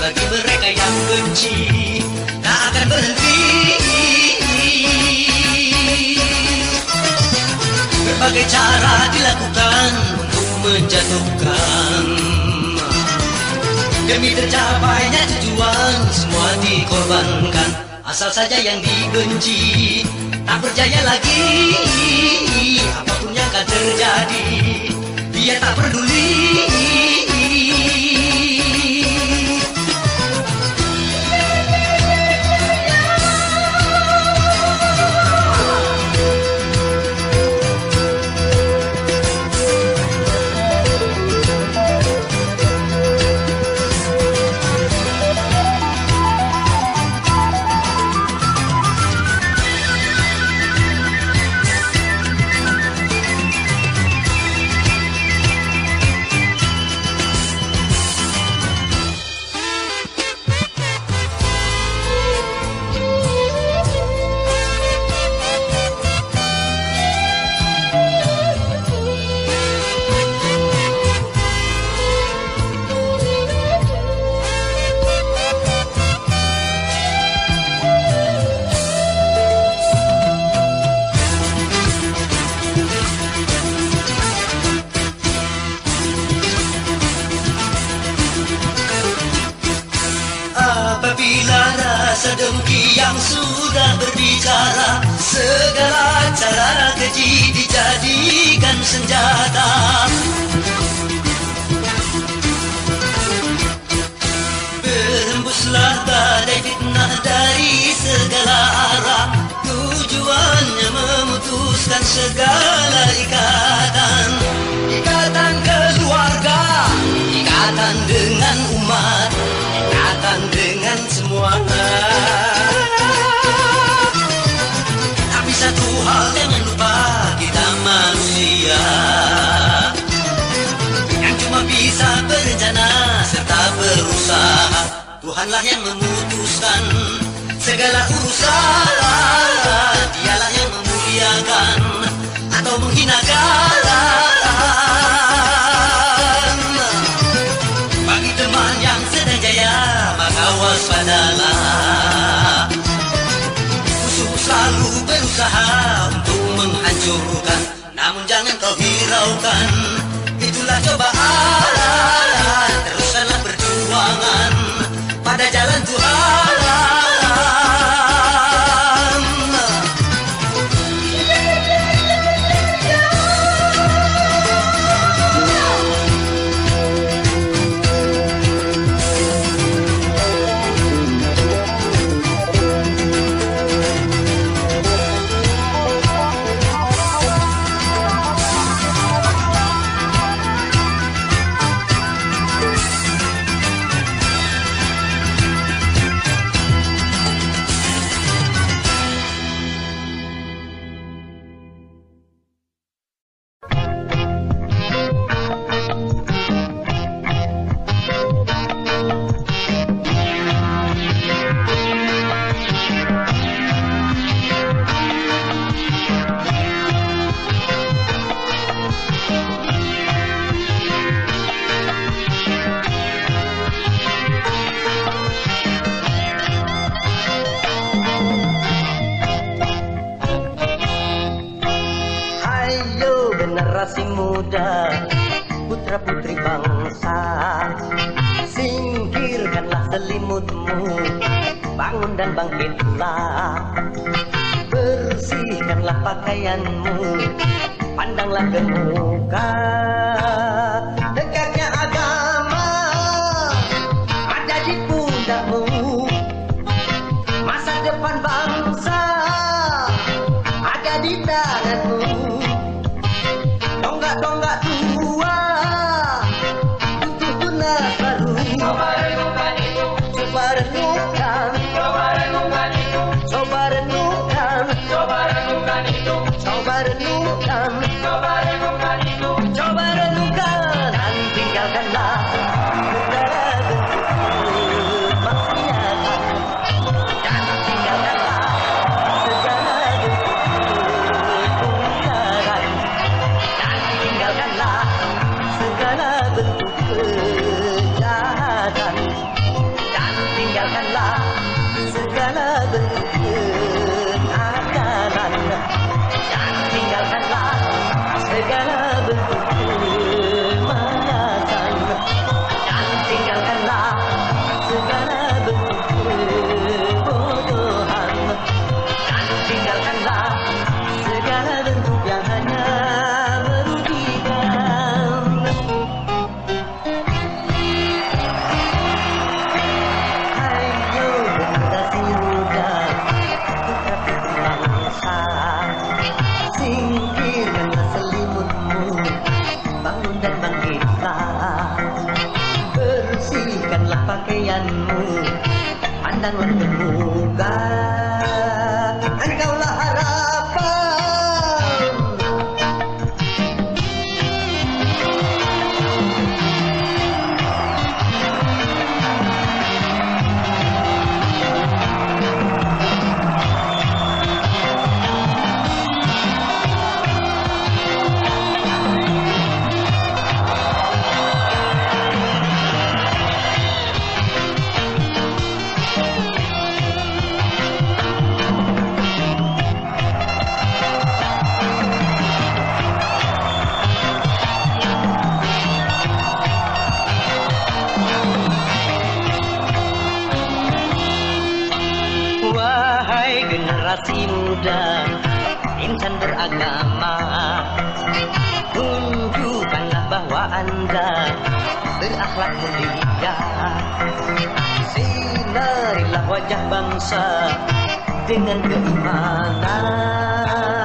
Bagi mereka yang benci tak akan berhenti. Berbagai cara dilakukan untuk menjatuhkan. Demi tercapainya tujuan semua dikorbankan. Asal saja yang dibenci tak percaya lagi. Apa pun yang akan terjadi dia tak peduli berbicara Segala cara keji dijadikan senjata. Berhembuslah badai fitnah dari segala arah. Tujuannya memutuskan segala ikatan. Ikatan keluarga Ikatan dengan umat Ikatan dengan semua Tuhanlah yang memutuskan Segala urusan Dialah yang memuliakan Atau menghinakan Bagi teman yang sedang jaya Maka waspadalah. Musuh selalu berusaha Untuk menghancurkan. Namun jangan kau hiraukan nama Tunjukkanlah bahwa anda berakhlak mulia. Sinarilah wajah bangsa dengan keimanan.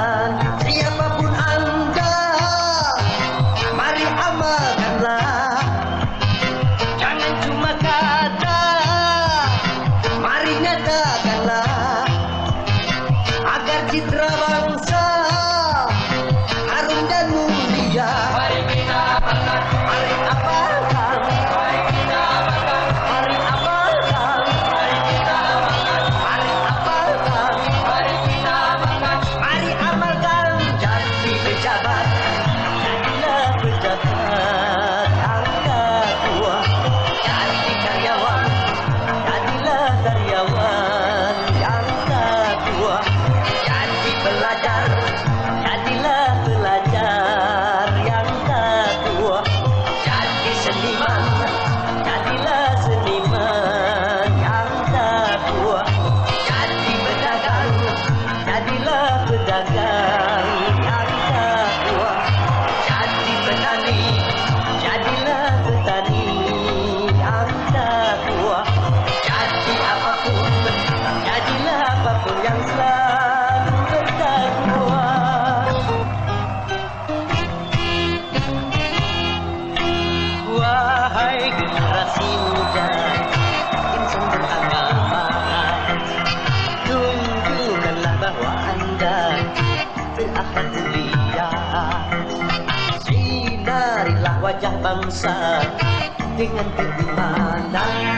bansa dengan keimanan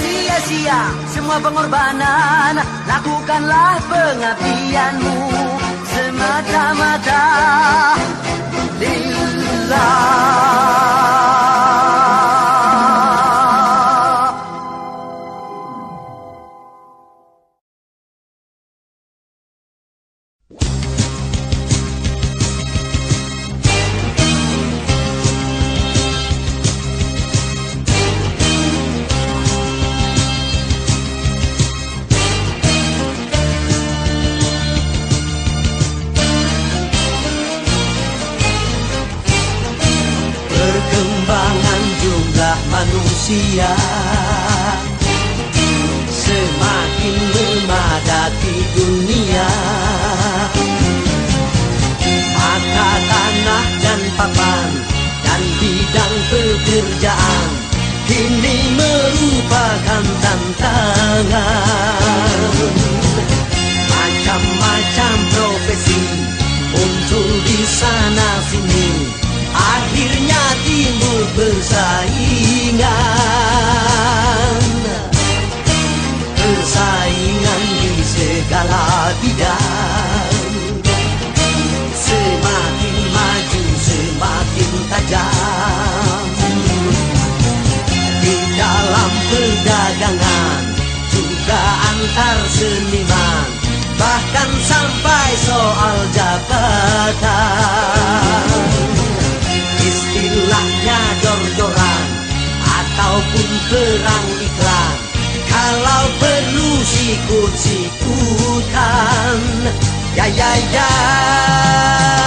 sia-sia. Semua pengorbanan lakukanlah pengabdianmu. Semata-mata. Lillah manusia. Semakin memadati dunia. Maka tanah dan papan Dan bidang pekerjaan Kini merupakan tantangan. Macam-macam profesi Muncul di sana sini Akhirnya timbul persaingan. Persaingan di segala bidang. Semakin maju semakin tajam. Di dalam perdagangan Juga antar seniman. Bahkan sampai soal jabatan Istilahnya jor-joran Ataupun perang iklan Kalau perlu sikut-sikutan Ya ya ya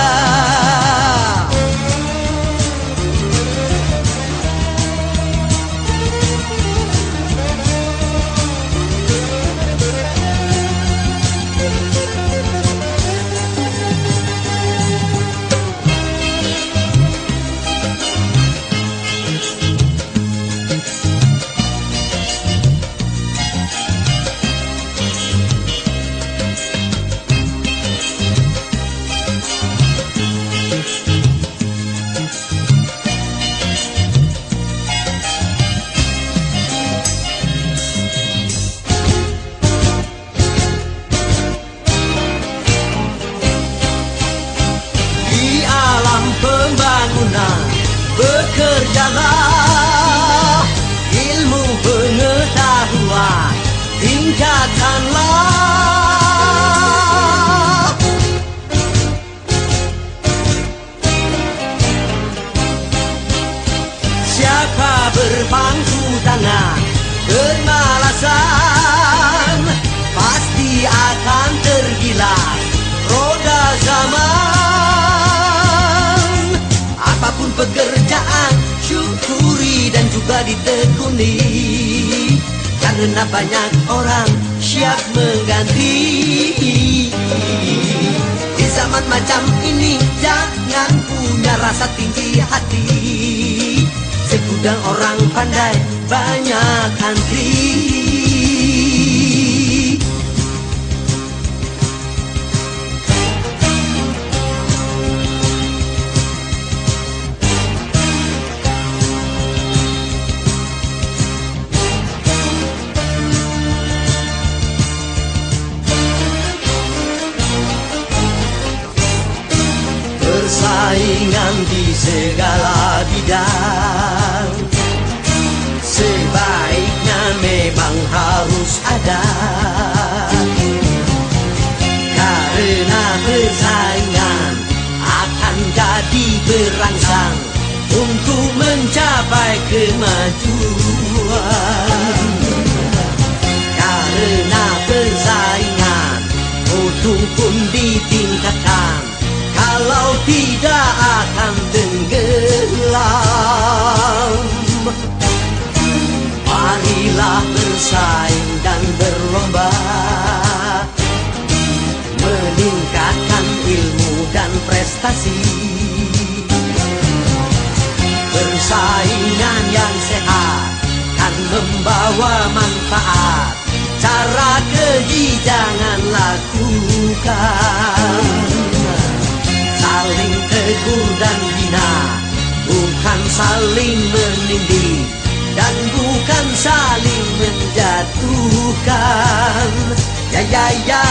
ditekuni. Karena banyak orang siap mengganti. Di zaman macam ini jangan punya rasa tinggi hati. Segudang orang pandai banyak antri di segala bidang. Sebaiknya memang harus ada. Karena persaingan akan jadi berangsang Untuk mencapai kemajuan. Karena persaingan Untung pun ditingkatkan. Kalau tidak akan tenggelam Marilah bersaing dan berlomba Meningkatkan ilmu dan prestasi. Persaingan yang sehat Kan membawa manfaat. Cara keji jangan lakukan Saling tegur dan bina Bukan saling menindih Dan bukan saling menjatuhkan. Ya ya ya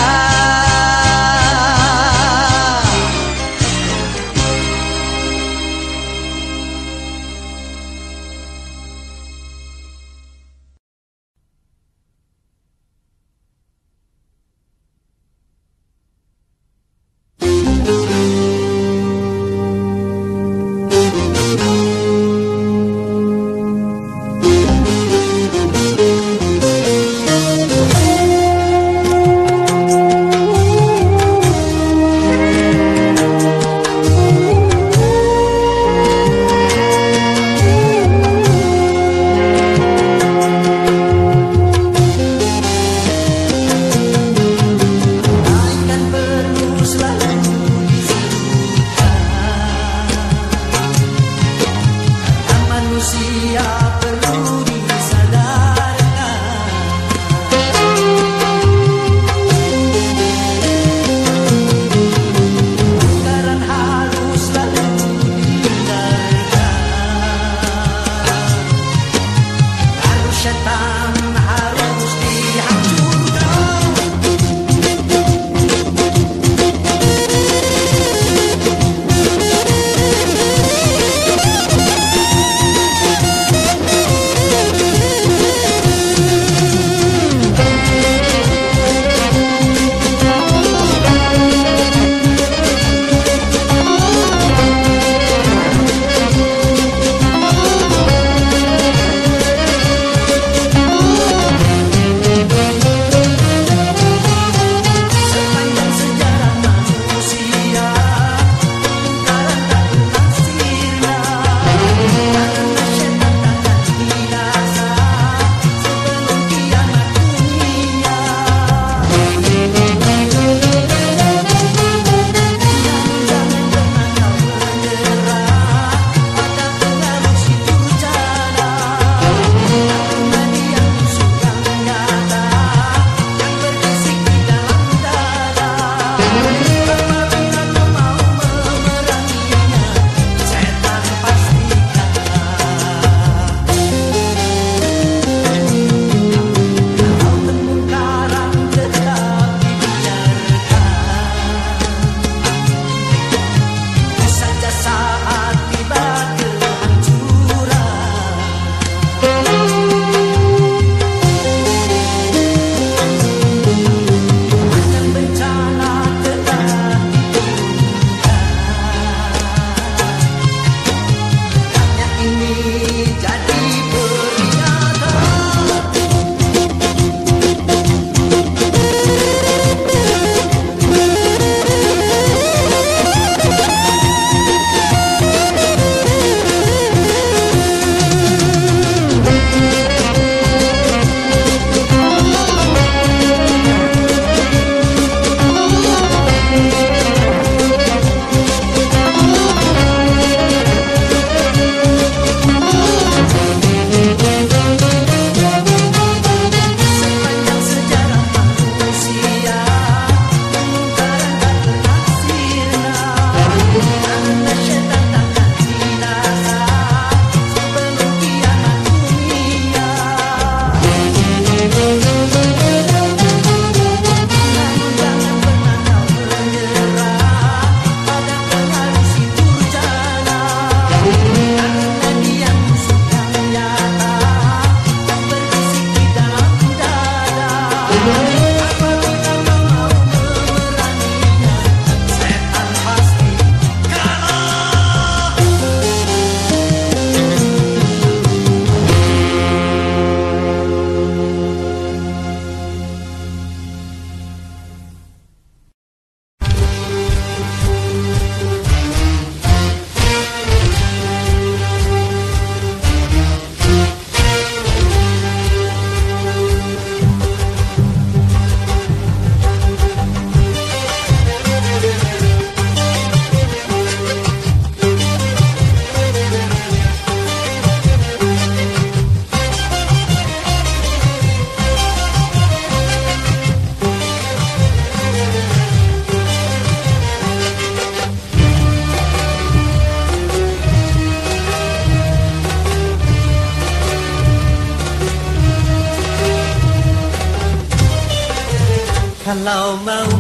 Kalau mau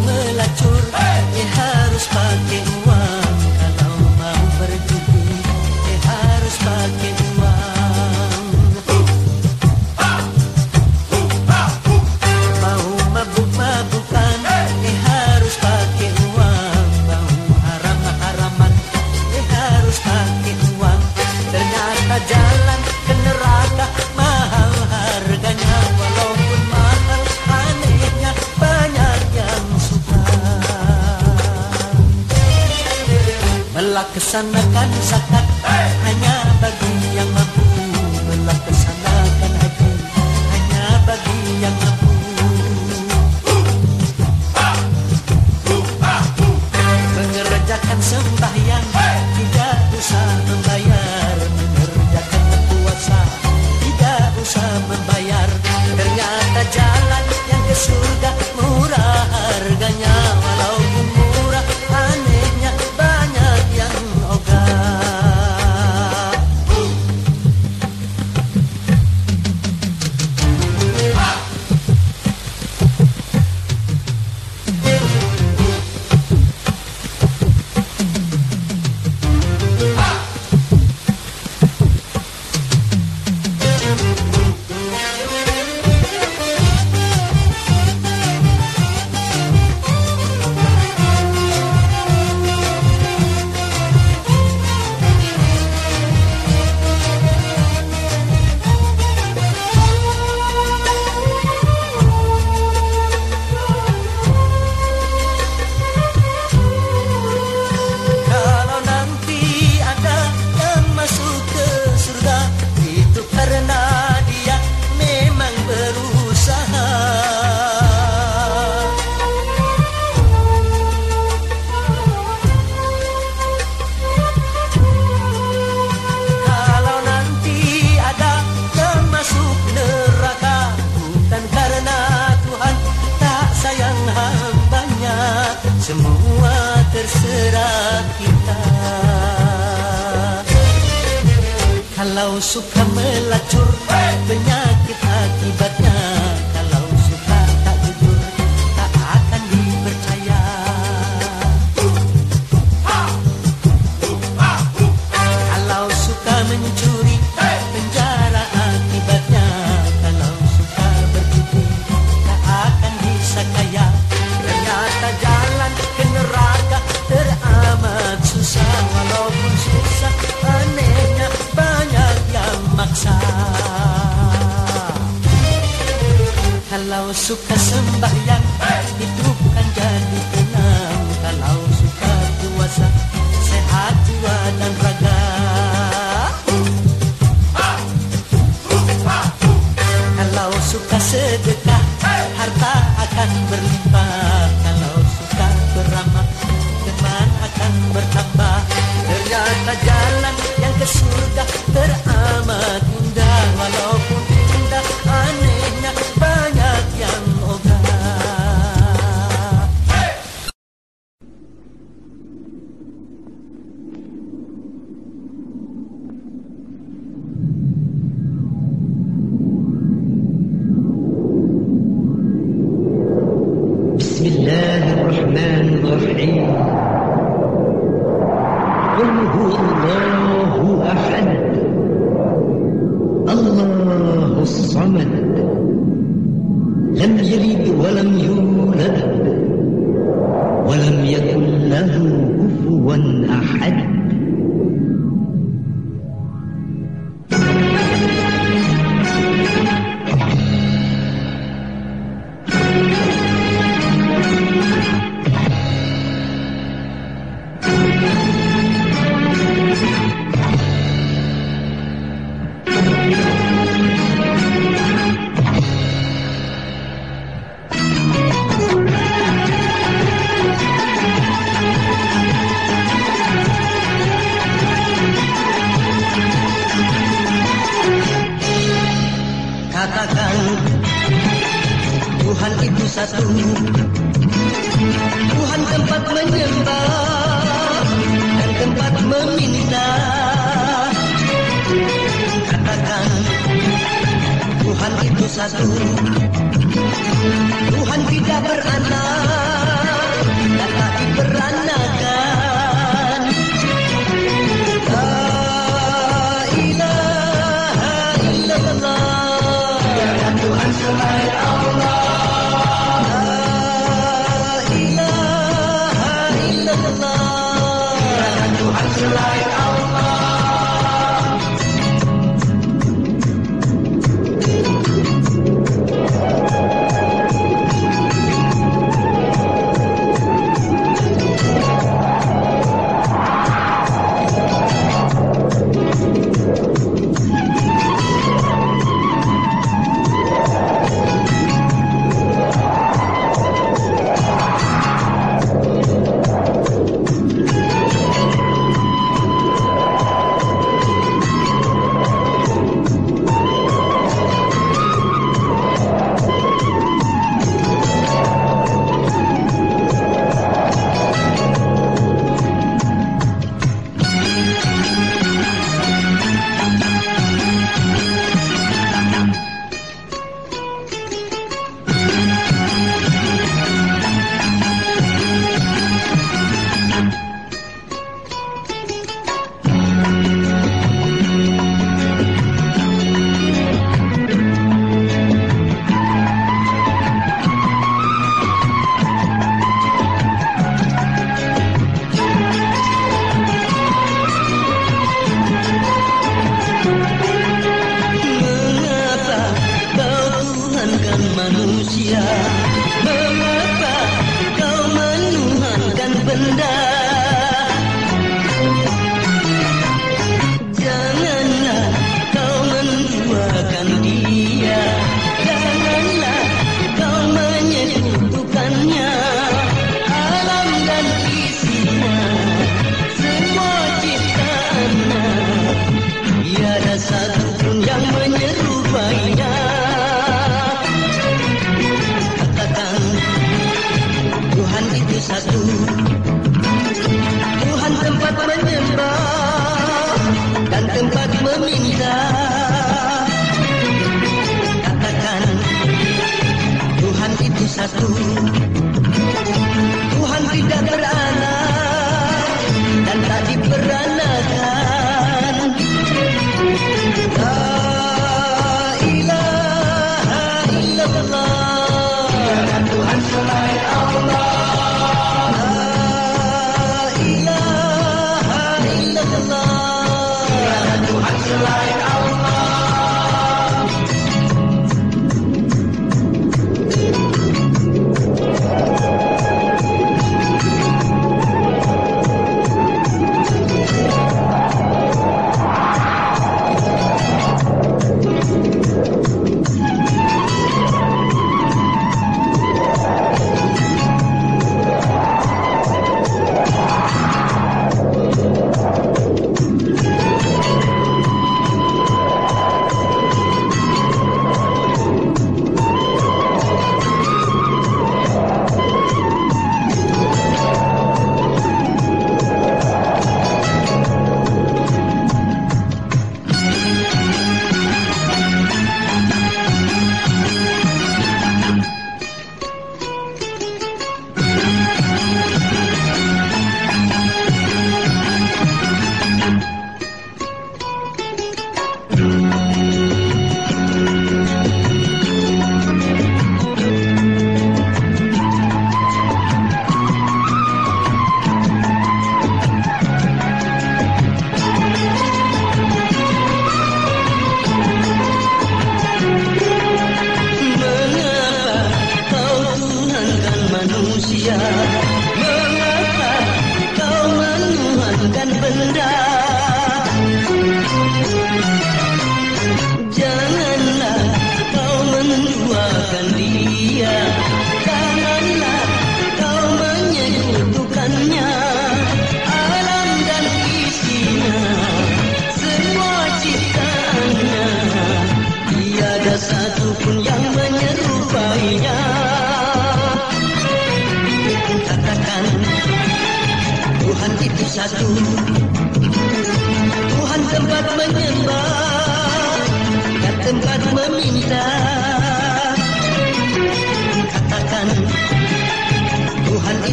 Melaksanakan zakat Su Kasım'da yan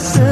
myself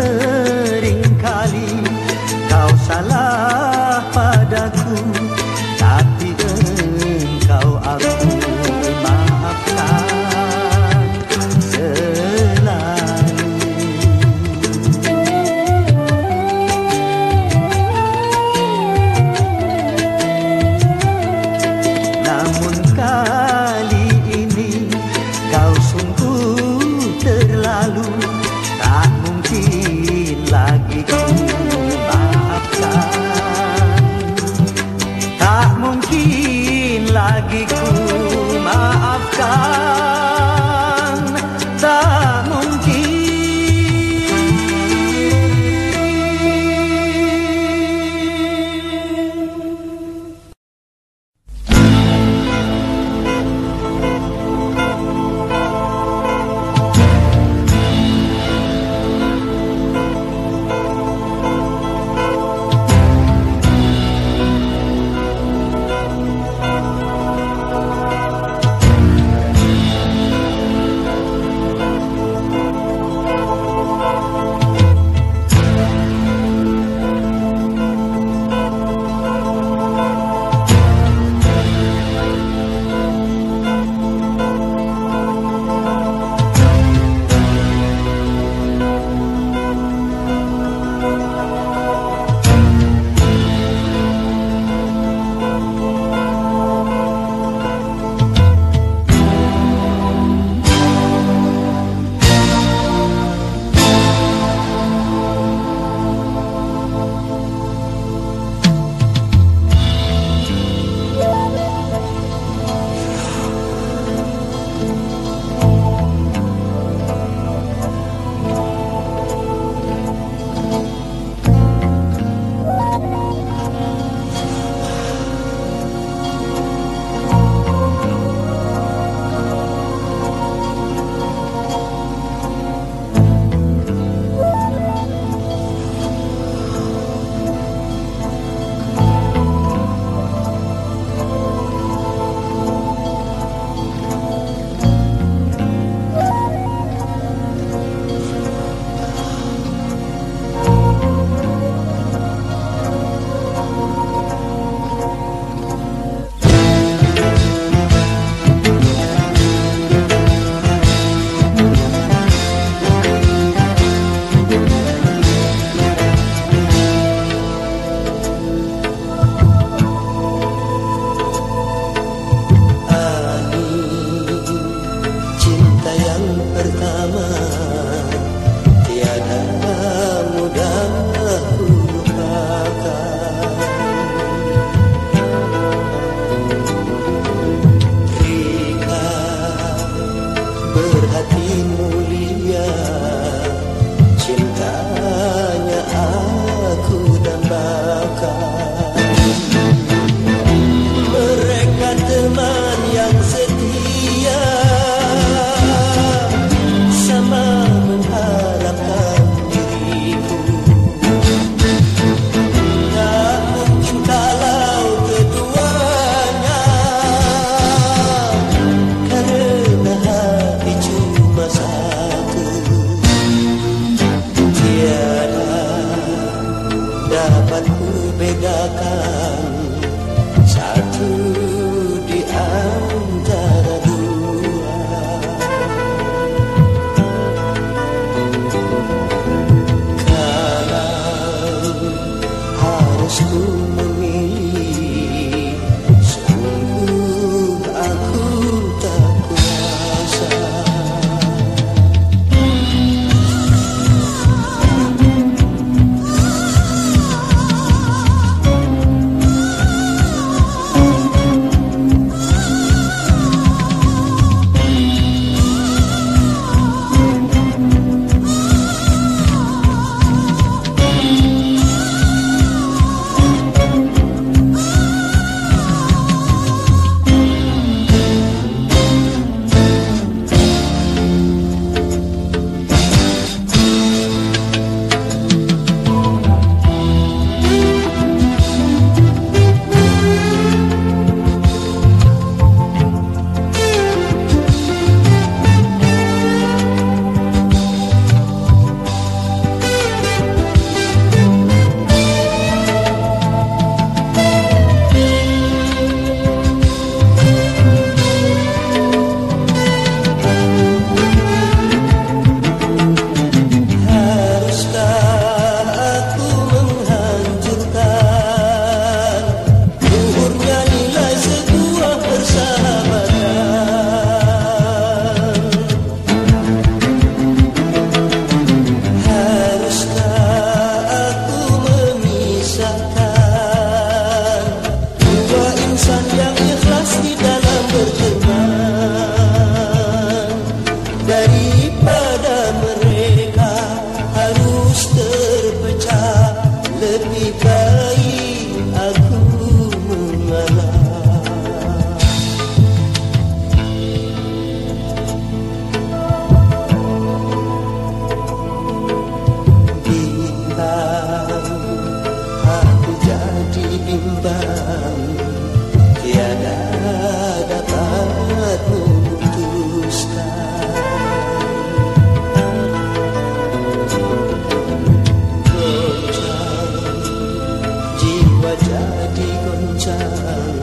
goncang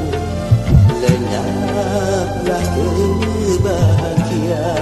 Lenyaplah kebahagiaan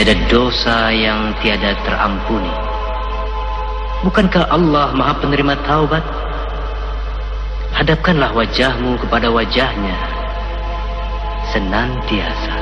tiada dosa yang tiada terampuni. Bukankah Allah Maha Penerima Taubat? Hadapkanlah wajahmu kepada wajahnya senantiasa.